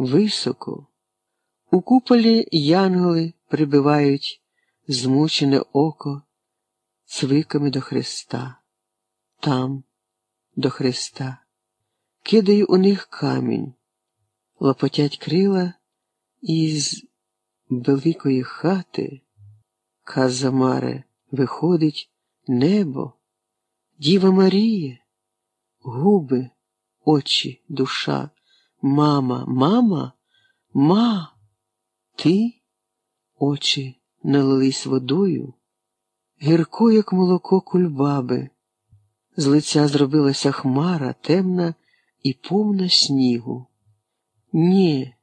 високо. У куполі янголи прибивають змучене око цвиками до Христа, там, до Христа, кидаю у них камінь, лопотять крила із великої хати, Казамаре, виходить небо, Діва Марія, губи, очі, душа, мама, мама, ма, ти, очі налились водою, гірко, як молоко кульбаби, з лиця зробилася хмара темна і повна снігу. Ні,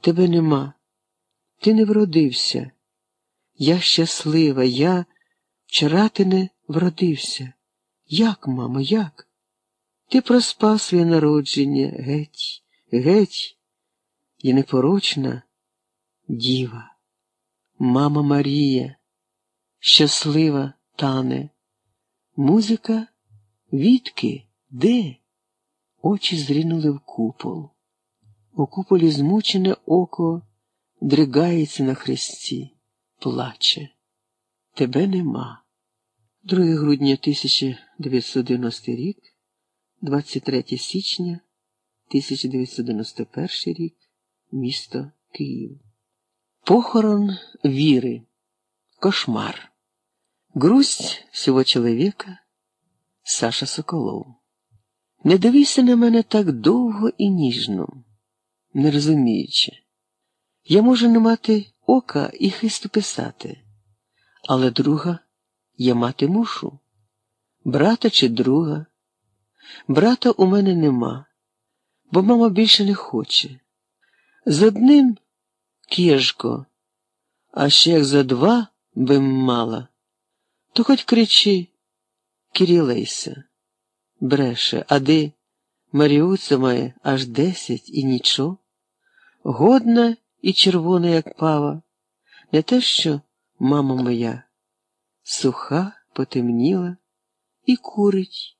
тебе нема, ти не вродився. Я щаслива, я вчора ти не вродився. Як, мамо, як? Ти проспав своє народження, геть, геть, і непорочна діва, мама Марія, щаслива тане, музика відки, де? Очі зрінули в купол. У куполі змучене око дригається на хресті, плаче. Тебе нема. 2 грудня 1990 рік, 23 січня 1991 рік, місто Київ. Похорон віри. Кошмар. Грусть всього чоловіка Саша Соколов. Не дивися на мене так довго і ніжно, не розуміючи. Я можу не мати ока і хисту писати, але друга я мати мушу. Брата чи друга. Брата у мене нема, бо мама більше не хоче. З одним кєжко, а ще як за два би мала, то хоч кричи, Кирилейся, бреше, а де Маріуця має аж десять і нічого, годна і червона, як пава, не те, що мама моя, суха, потемніла і курить.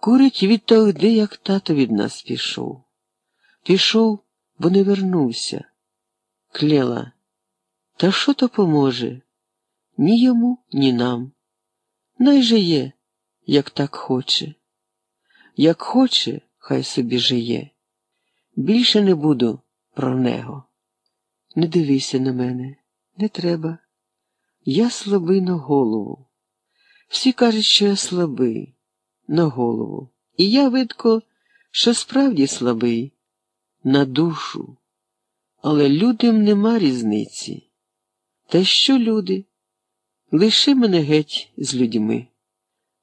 Курить відтогди, як тато від нас пішов. Пішов, бо не вернувся. Клела. Та що то поможе? Ні йому, ні нам. Най жиє, як так хоче. Як хоче, хай собі жиє. Більше не буду про нього. Не дивися на мене, не треба. Я слабий на голову. Всі кажуть, що я слабий на голову. І я видко, що справді слабий на душу. Але людям нема різниці. Та що люди? Лиши мене геть з людьми.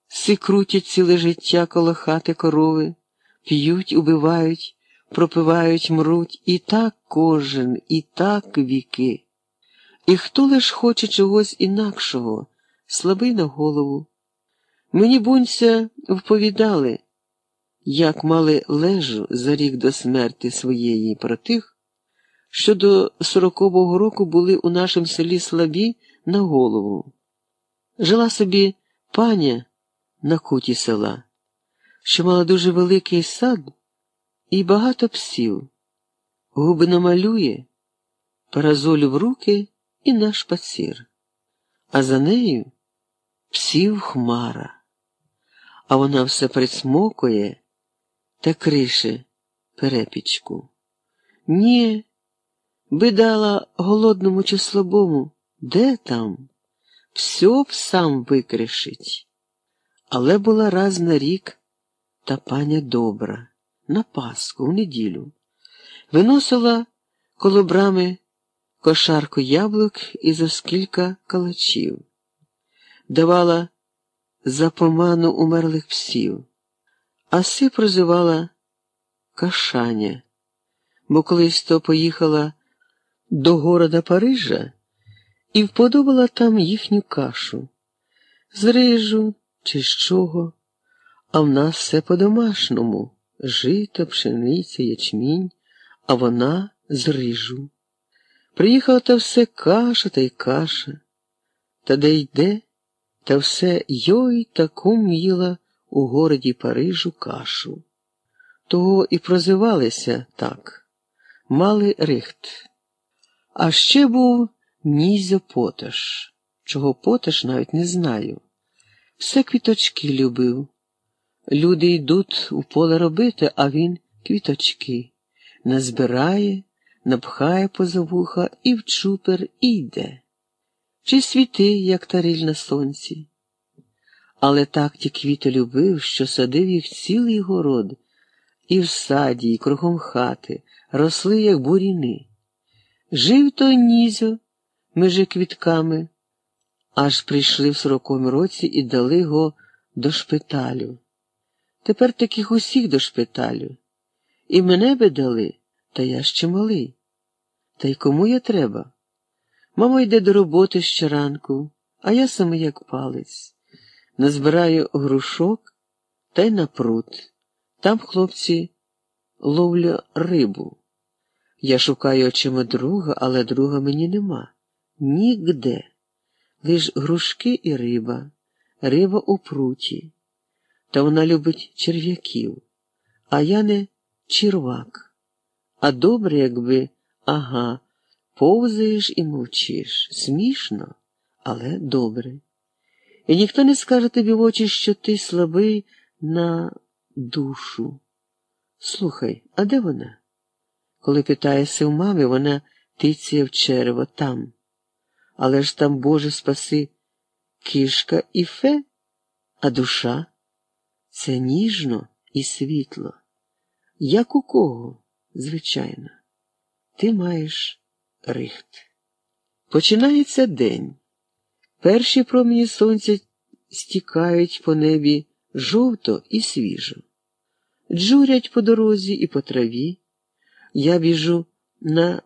Си крутять ціле життя коло хати корови, п'ють, убивають, пропивають, мруть, і так кожен, і так віки. І хто лиш хоче чогось інакшого, слабий на голову. Мені бунця вповідали, як мали лежу за рік до смерті своєї про тих, що до сорокового року були у нашому селі слабі на голову. Жила собі паня на куті села, що мала дуже великий сад і багато псів, губи намалює, паразолю в руки і на шпацір, а за нею псів хмара, а вона все присмокує та крише перепічку. Ні, би дала голодному чи слабому, де там? Б сам викришить. Але була раз на рік та паня добра, на Пасху в неділю, виносила коло брами кошарку яблук і зо скілька калачів, давала запоману умерлих псів, а си прозивала кашаня, бо колись то поїхала до города Парижа і вподобала там їхню кашу. З рижу чи з чого, а в нас все по-домашньому. Жито, пшениця, ячмінь, а вона з рижу. Приїхала та все каша та й каша, та де йде, та все йой таком їла у городі Парижу кашу. Того і прозивалися так мали рихт. А ще був Нізьо Поташ, чого Поташ навіть не знаю. Все квіточки любив. Люди йдуть у поле робити, а він квіточки назбирає, напхає поза вуха і в чупер і йде. Чи світи, як тариль на сонці. Але так ті квіти любив, що садив їх цілий город, і в саді, і кругом хати росли, як буріни. Жив той нізьо межи квітками, аж прийшли в сорокому році і дали його до шпиталю. Тепер таких усіх до шпиталю. І мене би дали, та я ще малий. Та й кому я треба? Мама йде до роботи щоранку, а я саме як палець. Назбираю грушок та й на пруд. Там хлопці ловлю рибу. Я шукаю очима друга, але друга мені нема. Нігде. Лиш грушки і риба, риба у пруті. Та вона любить черв'яків, а я не червак. А добре, якби, ага, повзаєш і мовчиш. Смішно, але добре. І ніхто не скаже тобі в очі, що ти слабий на душу. Слухай, а де вона? Коли питаєшся у мами, вона тицяє в черево там. Але ж там, Боже спаси, кішка і фе, а душа це ніжно і світло. Як у кого, звичайно, ти маєш рихт. Починається день. Перші промені сонця стікають по небі жовто і свіжо, джурять по дорозі і по траві. Я біжу на